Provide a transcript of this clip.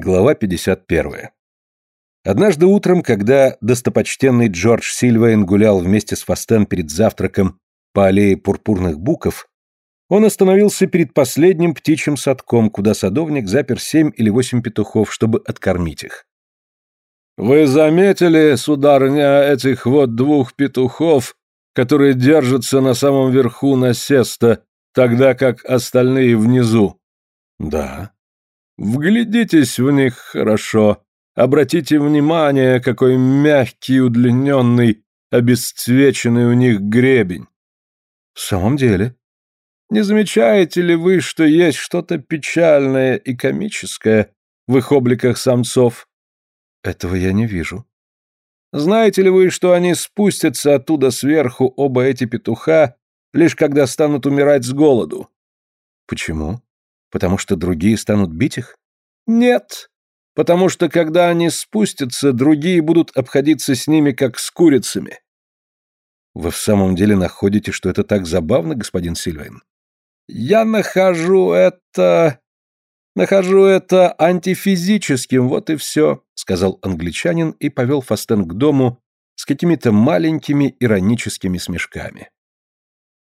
Глава 51. Однажды утром, когда достопочтенный Джордж Сильвейн гулял вместе с Фастен перед завтраком по аллее пурпурных буков, он остановился перед последним птичьим садком, куда садовник запер семь или восемь петухов, чтобы откормить их. «Вы заметили, сударыня, этих вот двух петухов, которые держатся на самом верху насеста, тогда как остальные внизу?» «Да», Вглядитесь в них хорошо. Обратите внимание, какой мягкий, удлиненный, обесцвеченный у них гребень. В самом деле. Не замечаете ли вы, что есть что-то печальное и комическое в их обликах самцов? Этого я не вижу. Знаете ли вы, что они спустятся оттуда сверху, оба эти петуха, лишь когда станут умирать с голоду? Почему? Потому что другие станут бить их? Нет. Потому что когда они спустятся, другие будут обходиться с ними, как с курицами. Вы в самом деле находите, что это так забавно, господин Сильвейн? Я нахожу это... Нахожу это антифизическим, вот и все, сказал англичанин и повел Фастен к дому с какими-то маленькими ироническими смешками.